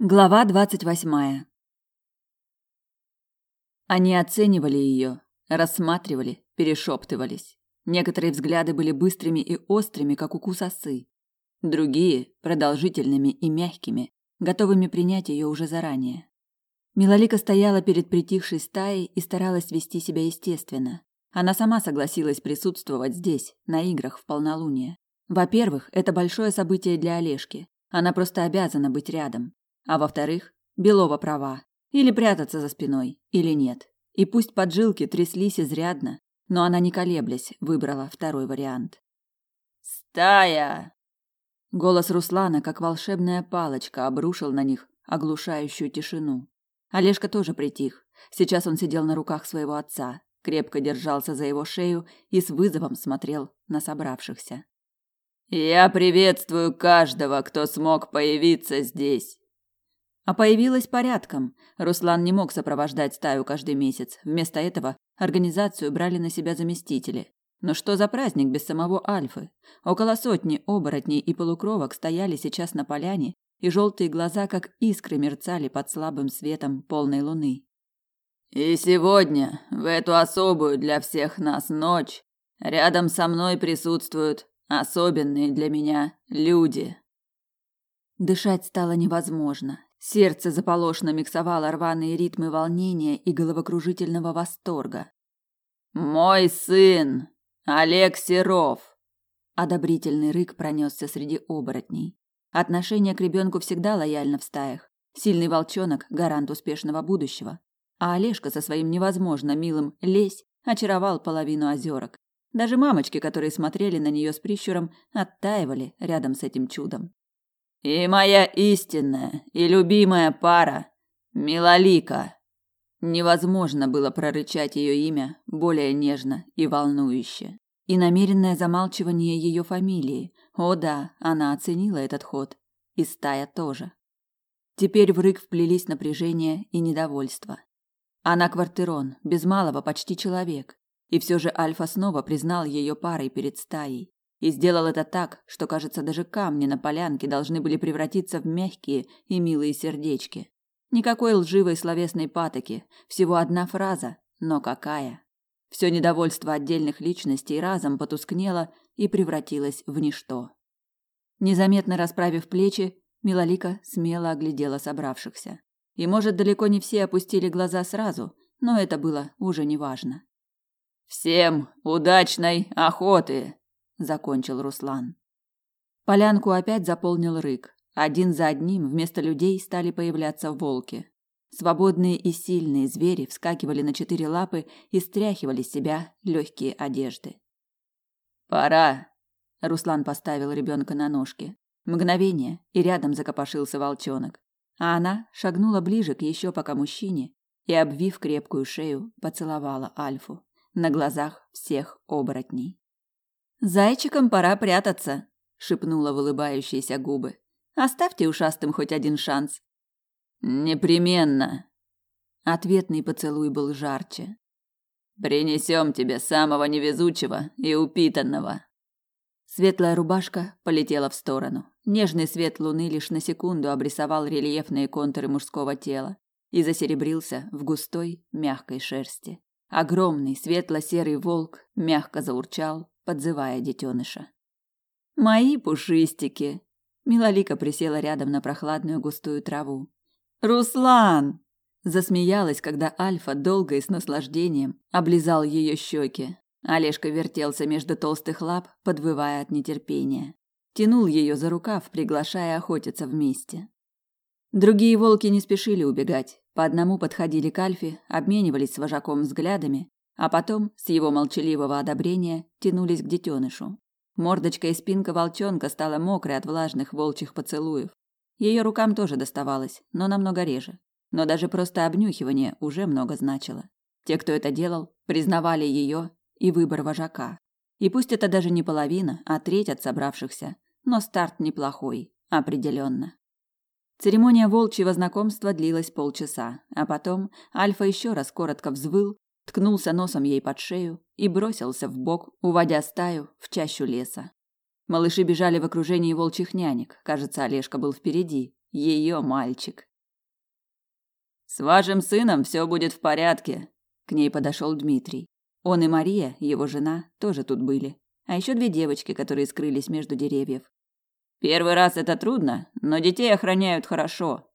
Глава двадцать восьмая. Они оценивали ее, рассматривали, перешептывались. Некоторые взгляды были быстрыми и острыми, как укус осы. Другие – продолжительными и мягкими, готовыми принять ее уже заранее. Милолика стояла перед притихшей стаей и старалась вести себя естественно. Она сама согласилась присутствовать здесь, на играх в полнолуние. Во-первых, это большое событие для Олежки. Она просто обязана быть рядом. А во-вторых, Белова права. Или прятаться за спиной, или нет. И пусть поджилки тряслись изрядно, но она не колеблясь выбрала второй вариант. «Стая!» Голос Руслана, как волшебная палочка, обрушил на них оглушающую тишину. Олежка тоже притих. Сейчас он сидел на руках своего отца, крепко держался за его шею и с вызовом смотрел на собравшихся. «Я приветствую каждого, кто смог появиться здесь а появилась порядком. Руслан не мог сопровождать стаю каждый месяц. Вместо этого организацию брали на себя заместители. Но что за праздник без самого Альфы? Около сотни оборотней и полукровок стояли сейчас на поляне, и желтые глаза, как искры, мерцали под слабым светом полной луны. И сегодня, в эту особую для всех нас ночь, рядом со мной присутствуют особенные для меня люди. Дышать стало невозможно. Сердце заполошно миксовало рваные ритмы волнения и головокружительного восторга. «Мой сын! Олег Серов!» Одобрительный рык пронесся среди оборотней. Отношение к ребенку всегда лояльно в стаях. Сильный волчонок – гарант успешного будущего. А Олежка со своим невозможно милым «лезь» очаровал половину озерок. Даже мамочки, которые смотрели на нее с прищуром, оттаивали рядом с этим чудом. И моя истинная и любимая пара Милолика. Невозможно было прорычать ее имя более нежно и волнующе. И намеренное замалчивание ее фамилии. О да, она оценила этот ход. И стая тоже. Теперь в рык вплелись напряжение и недовольство. Она квартирон, без малого почти человек. И все же Альфа снова признал ее парой перед стаей. И сделал это так, что, кажется, даже камни на полянке должны были превратиться в мягкие и милые сердечки. Никакой лживой словесной патоки, всего одна фраза, но какая. Все недовольство отдельных личностей разом потускнело и превратилось в ничто. Незаметно расправив плечи, Милолика смело оглядела собравшихся. И, может, далеко не все опустили глаза сразу, но это было уже неважно. «Всем удачной охоты!» Закончил Руслан. Полянку опять заполнил рык. Один за одним вместо людей стали появляться волки. Свободные и сильные звери вскакивали на четыре лапы и стряхивали с себя легкие одежды. Пора. Руслан поставил ребенка на ножки. Мгновение, и рядом закопошился волчонок. А она шагнула ближе к еще пока мужчине и, обвив крепкую шею, поцеловала Альфу на глазах всех оборотней. Зайчикам пора прятаться, шипнула в улыбающиеся губы. Оставьте ушастым хоть один шанс. Непременно. Ответный поцелуй был жарче. Принесем тебе самого невезучего и упитанного. Светлая рубашка полетела в сторону. Нежный свет луны лишь на секунду обрисовал рельефные контуры мужского тела и засеребрился в густой, мягкой шерсти. Огромный светло-серый волк мягко заурчал, подзывая детеныша. Мои пушистики. Милолика присела рядом на прохладную густую траву. Руслан! Засмеялась, когда Альфа долго и с наслаждением облизал ее щеки. Олежка вертелся между толстых лап, подвывая от нетерпения. Тянул ее за рукав, приглашая охотиться вместе. Другие волки не спешили убегать. По одному подходили к Альфе, обменивались с вожаком взглядами, а потом, с его молчаливого одобрения, тянулись к детенышу. Мордочка и спинка волчонка стала мокрой от влажных волчьих поцелуев. Ее рукам тоже доставалось, но намного реже. Но даже просто обнюхивание уже много значило. Те, кто это делал, признавали ее и выбор вожака. И пусть это даже не половина, а треть от собравшихся, но старт неплохой, определенно. Церемония волчьего знакомства длилась полчаса, а потом Альфа еще раз коротко взвыл ткнулся носом ей под шею и бросился в бок, уводя стаю в чащу леса. Малыши бежали в окружении волчьих нянек. Кажется, Олежка был впереди. Ее мальчик. С вашим сыном все будет в порядке. К ней подошел Дмитрий. Он и Мария, его жена, тоже тут были. А еще две девочки, которые скрылись между деревьев. Первый раз это трудно, но детей охраняют хорошо.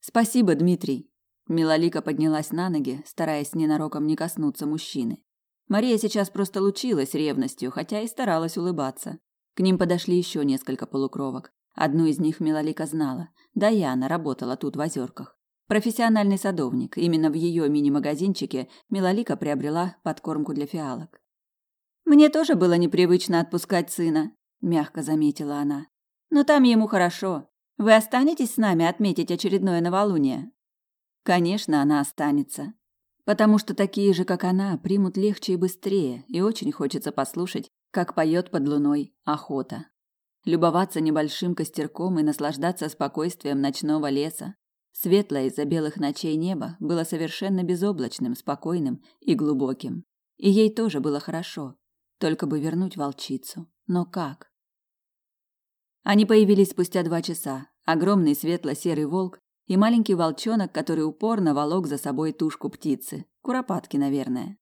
Спасибо, Дмитрий. Милолика поднялась на ноги, стараясь ненароком не коснуться мужчины. Мария сейчас просто лучилась ревностью, хотя и старалась улыбаться. К ним подошли еще несколько полукровок. Одну из них Милолика знала. Даяна работала тут в озерках. Профессиональный садовник. Именно в ее мини-магазинчике Милолика приобрела подкормку для фиалок. «Мне тоже было непривычно отпускать сына», – мягко заметила она. «Но там ему хорошо. Вы останетесь с нами отметить очередное новолуние?» Конечно, она останется потому что такие же, как она, примут легче и быстрее, и очень хочется послушать, как поет под луной охота. Любоваться небольшим костерком и наслаждаться спокойствием ночного леса. Светлое из-за белых ночей небо было совершенно безоблачным, спокойным и глубоким. И ей тоже было хорошо, только бы вернуть волчицу. Но как? Они появились спустя два часа. Огромный светло-серый волк и маленький волчонок, который упорно волок за собой тушку птицы. Куропатки, наверное.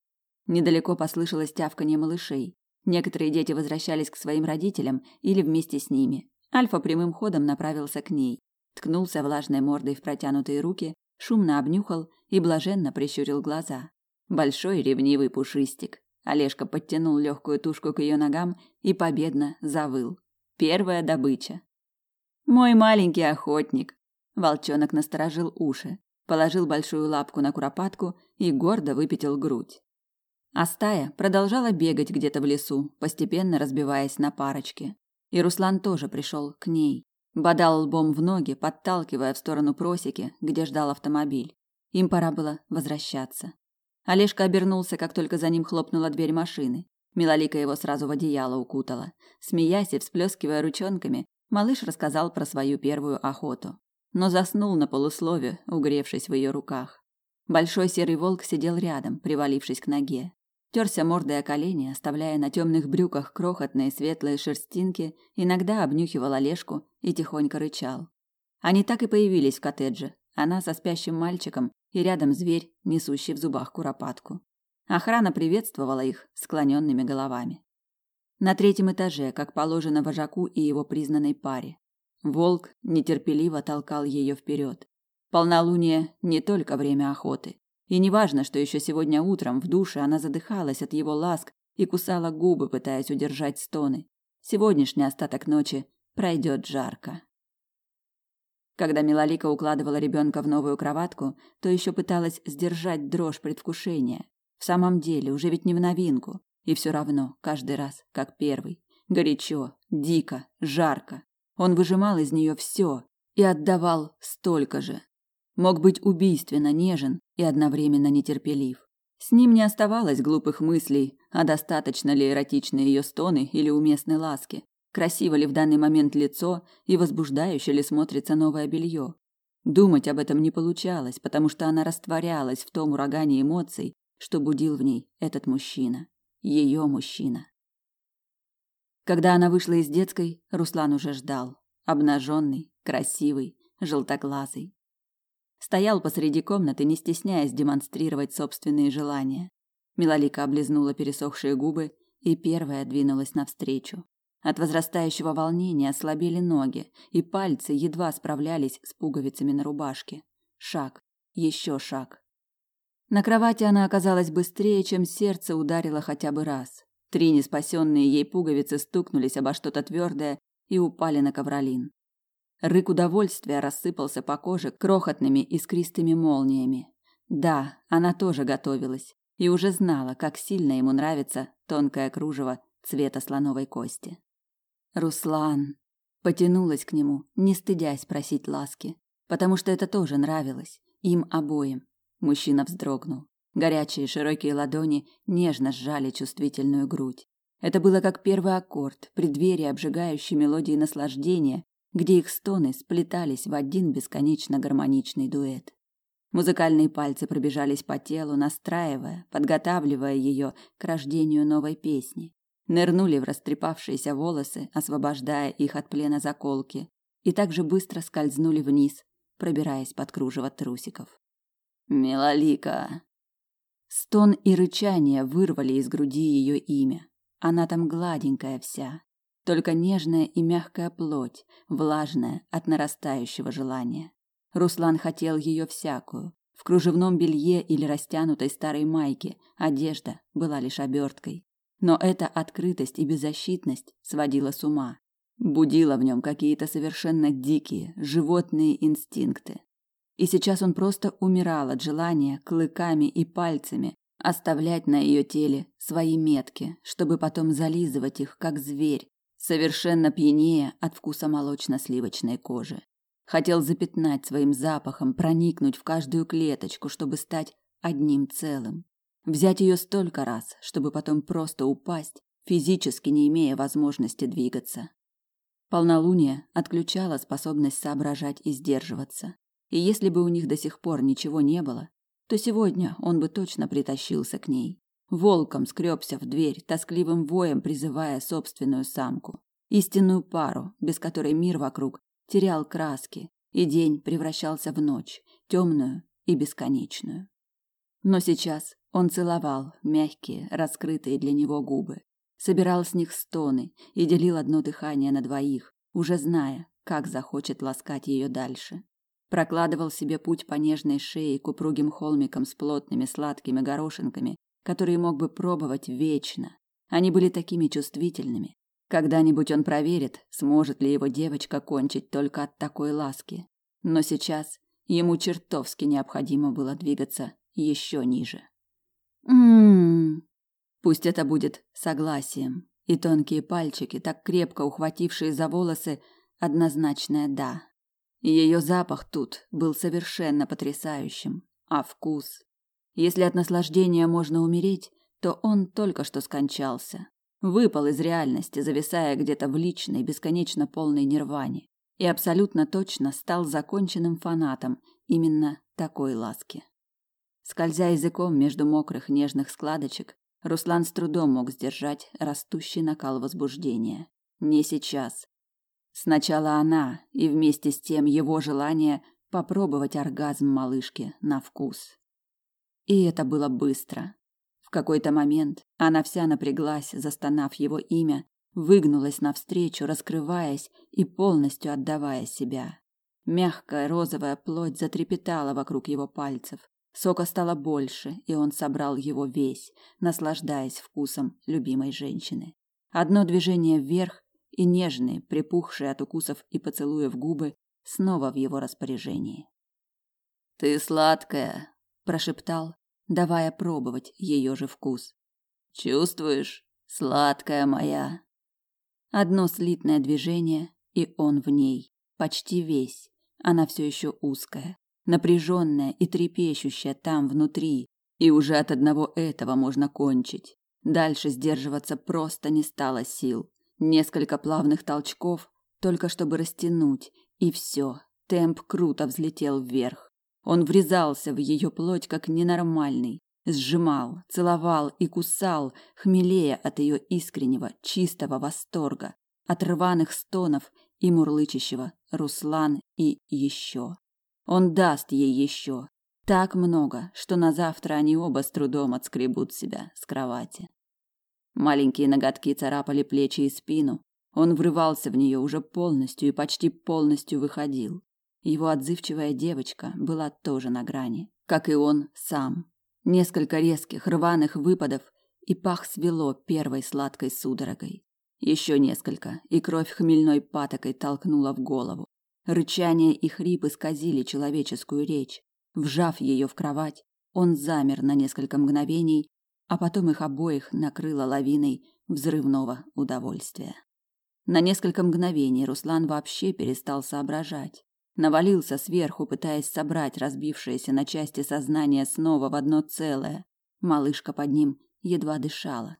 Недалеко послышалось тявканье малышей. Некоторые дети возвращались к своим родителям или вместе с ними. Альфа прямым ходом направился к ней. Ткнулся влажной мордой в протянутые руки, шумно обнюхал и блаженно прищурил глаза. Большой ревнивый пушистик. Олежка подтянул легкую тушку к ее ногам и победно завыл. Первая добыча. «Мой маленький охотник», Волчонок насторожил уши, положил большую лапку на куропатку и гордо выпятил грудь. А стая продолжала бегать где-то в лесу, постепенно разбиваясь на парочки. И Руслан тоже пришел к ней. Бодал лбом в ноги, подталкивая в сторону просеки, где ждал автомобиль. Им пора было возвращаться. Олежка обернулся, как только за ним хлопнула дверь машины. Милолика его сразу в одеяло укутала. Смеясь и всплескивая ручонками, малыш рассказал про свою первую охоту но заснул на полуслове, угревшись в ее руках. Большой серый волк сидел рядом, привалившись к ноге. Терся мордой о колени, оставляя на темных брюках крохотные светлые шерстинки, иногда обнюхивал Олежку и тихонько рычал. Они так и появились в коттедже. Она со спящим мальчиком и рядом зверь, несущий в зубах куропатку. Охрана приветствовала их склоненными головами. На третьем этаже, как положено вожаку и его признанной паре. Волк нетерпеливо толкал ее вперед. Полнолуние не только время охоты. И неважно, что еще сегодня утром в душе она задыхалась от его ласк и кусала губы, пытаясь удержать стоны. Сегодняшний остаток ночи пройдет жарко. Когда Милолика укладывала ребенка в новую кроватку, то еще пыталась сдержать дрожь предвкушения. В самом деле, уже ведь не в новинку. И все равно, каждый раз, как первый. Горячо, дико, жарко. Он выжимал из нее все и отдавал столько же. Мог быть убийственно нежен и одновременно нетерпелив. С ним не оставалось глупых мыслей, а достаточно ли эротичны ее стоны или уместны ласки, красиво ли в данный момент лицо и возбуждающе ли смотрится новое белье. Думать об этом не получалось, потому что она растворялась в том урагане эмоций, что будил в ней этот мужчина, ее мужчина. Когда она вышла из детской, Руслан уже ждал. Обнаженный, красивый, желтоглазый. Стоял посреди комнаты, не стесняясь демонстрировать собственные желания. Милолика облизнула пересохшие губы и первая двинулась навстречу. От возрастающего волнения ослабели ноги, и пальцы едва справлялись с пуговицами на рубашке. Шаг, еще шаг. На кровати она оказалась быстрее, чем сердце ударило хотя бы раз. Три неспасенные ей пуговицы стукнулись обо что-то твердое и упали на ковролин. Рык удовольствия рассыпался по коже крохотными искристыми молниями. Да, она тоже готовилась и уже знала, как сильно ему нравится тонкое кружево цвета слоновой кости. Руслан потянулась к нему, не стыдясь просить ласки, потому что это тоже нравилось им обоим. Мужчина вздрогнул. Горячие широкие ладони нежно сжали чувствительную грудь. Это было как первый аккорд, преддверие обжигающей мелодии наслаждения, где их стоны сплетались в один бесконечно гармоничный дуэт. Музыкальные пальцы пробежались по телу, настраивая, подготавливая ее к рождению новой песни. Нырнули в растрепавшиеся волосы, освобождая их от плена заколки, и также быстро скользнули вниз, пробираясь под кружево трусиков. Милолика. Стон и рычание вырвали из груди ее имя. Она там гладенькая вся, только нежная и мягкая плоть, влажная от нарастающего желания. Руслан хотел ее всякую. В кружевном белье или растянутой старой майке одежда была лишь оберткой. Но эта открытость и беззащитность сводила с ума, будила в нем какие-то совершенно дикие, животные инстинкты. И сейчас он просто умирал от желания клыками и пальцами оставлять на ее теле свои метки, чтобы потом зализывать их, как зверь, совершенно пьянее от вкуса молочно-сливочной кожи. Хотел запятнать своим запахом, проникнуть в каждую клеточку, чтобы стать одним целым. Взять ее столько раз, чтобы потом просто упасть, физически не имея возможности двигаться. Полнолуние отключало способность соображать и сдерживаться. И если бы у них до сих пор ничего не было, то сегодня он бы точно притащился к ней. Волком скребся в дверь, тоскливым воем призывая собственную самку. Истинную пару, без которой мир вокруг терял краски, и день превращался в ночь, темную и бесконечную. Но сейчас он целовал мягкие, раскрытые для него губы, собирал с них стоны и делил одно дыхание на двоих, уже зная, как захочет ласкать ее дальше. Прокладывал себе путь по нежной шее к упругим холмикам с плотными сладкими горошинками, которые мог бы пробовать вечно. Они были такими чувствительными, когда-нибудь он проверит, сможет ли его девочка кончить только от такой ласки. Но сейчас ему чертовски необходимо было двигаться еще ниже. Мм. Пусть это будет согласием, и тонкие пальчики, так крепко ухватившие за волосы, однозначное да. Ее запах тут был совершенно потрясающим, а вкус. Если от наслаждения можно умереть, то он только что скончался выпал из реальности, зависая где-то в личной, бесконечно полной нирване, и абсолютно точно стал законченным фанатом именно такой ласки. Скользя языком между мокрых нежных складочек, Руслан с трудом мог сдержать растущий накал возбуждения. Не сейчас. Сначала она, и вместе с тем его желание попробовать оргазм малышки на вкус. И это было быстро. В какой-то момент она вся напряглась, застонав его имя, выгнулась навстречу, раскрываясь и полностью отдавая себя. Мягкая розовая плоть затрепетала вокруг его пальцев. Сока стало больше, и он собрал его весь, наслаждаясь вкусом любимой женщины. Одно движение вверх, и нежные, припухшие от укусов и поцелуев губы снова в его распоряжении. «Ты сладкая», – прошептал, давая пробовать ее же вкус. Чувствуешь, сладкая моя? Одно слитное движение, и он в ней, почти весь. Она все еще узкая, напряженная и трепещущая там внутри, и уже от одного этого можно кончить. Дальше сдерживаться просто не стало сил. Несколько плавных толчков, только чтобы растянуть, и все. Темп круто взлетел вверх. Он врезался в ее плоть как ненормальный, сжимал, целовал и кусал, хмелея от ее искреннего, чистого восторга, от рваных стонов и мурлычащего Руслан и еще. Он даст ей еще. Так много, что на завтра они оба с трудом отскребут себя с кровати. Маленькие ноготки царапали плечи и спину. Он врывался в нее уже полностью и почти полностью выходил. Его отзывчивая девочка была тоже на грани, как и он сам. Несколько резких рваных выпадов, и пах свело первой сладкой судорогой. Еще несколько, и кровь хмельной патокой толкнула в голову. Рычание и хрип исказили человеческую речь. Вжав ее в кровать, он замер на несколько мгновений, а потом их обоих накрыло лавиной взрывного удовольствия. На несколько мгновений Руслан вообще перестал соображать навалился сверху, пытаясь собрать разбившееся на части сознание снова в одно целое. Малышка под ним едва дышала.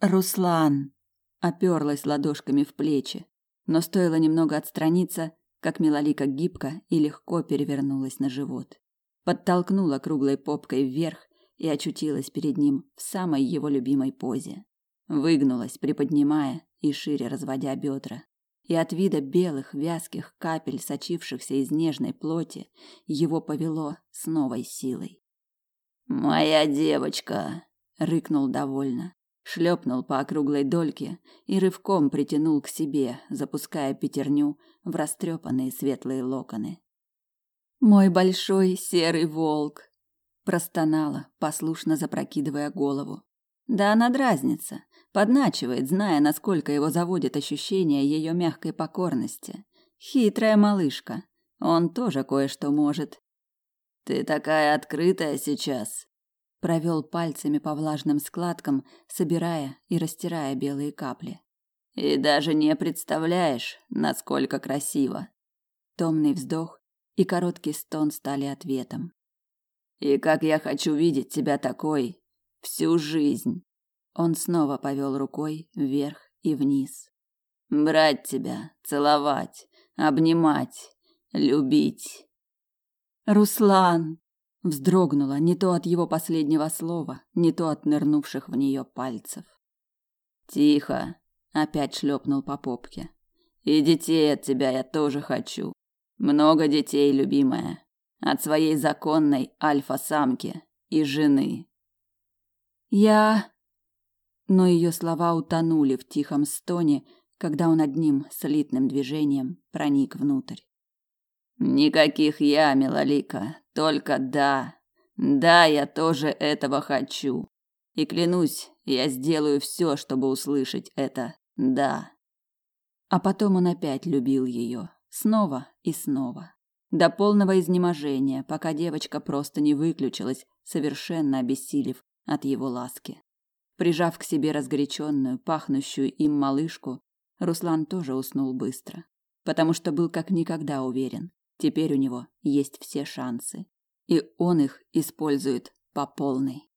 Руслан оперлась ладошками в плечи, но стоило немного отстраниться, как Милолика гибко и легко перевернулась на живот. Подтолкнула круглой попкой вверх и очутилась перед ним в самой его любимой позе. Выгнулась, приподнимая и шире разводя бедра и от вида белых вязких капель, сочившихся из нежной плоти, его повело с новой силой. «Моя девочка!» — рыкнул довольно, шлепнул по округлой дольке и рывком притянул к себе, запуская пятерню в растрепанные светлые локоны. «Мой большой серый волк!» — простонала, послушно запрокидывая голову. Да она дразнится, подначивает, зная, насколько его заводит ощущение ее мягкой покорности. Хитрая малышка. Он тоже кое-что может. Ты такая открытая сейчас. Провел пальцами по влажным складкам, собирая и растирая белые капли. И даже не представляешь, насколько красиво. Томный вздох и короткий стон стали ответом. И как я хочу видеть тебя такой, Всю жизнь. Он снова повел рукой вверх и вниз. Брать тебя, целовать, обнимать, любить. Руслан вздрогнула не то от его последнего слова, не то от нырнувших в нее пальцев. Тихо, опять шлепнул по попке. И детей от тебя я тоже хочу. Много детей, любимая, от своей законной альфа-самки и жены. Я Но ее слова утонули в тихом стоне, когда он одним слитным движением проник внутрь. Никаких я, Милолика, только да. Да, я тоже этого хочу. И клянусь, я сделаю все, чтобы услышать это «да». А потом он опять любил ее, снова и снова, до полного изнеможения, пока девочка просто не выключилась, совершенно обессилев от его ласки. Прижав к себе разгоряченную, пахнущую им малышку, Руслан тоже уснул быстро, потому что был как никогда уверен, теперь у него есть все шансы, и он их использует по полной.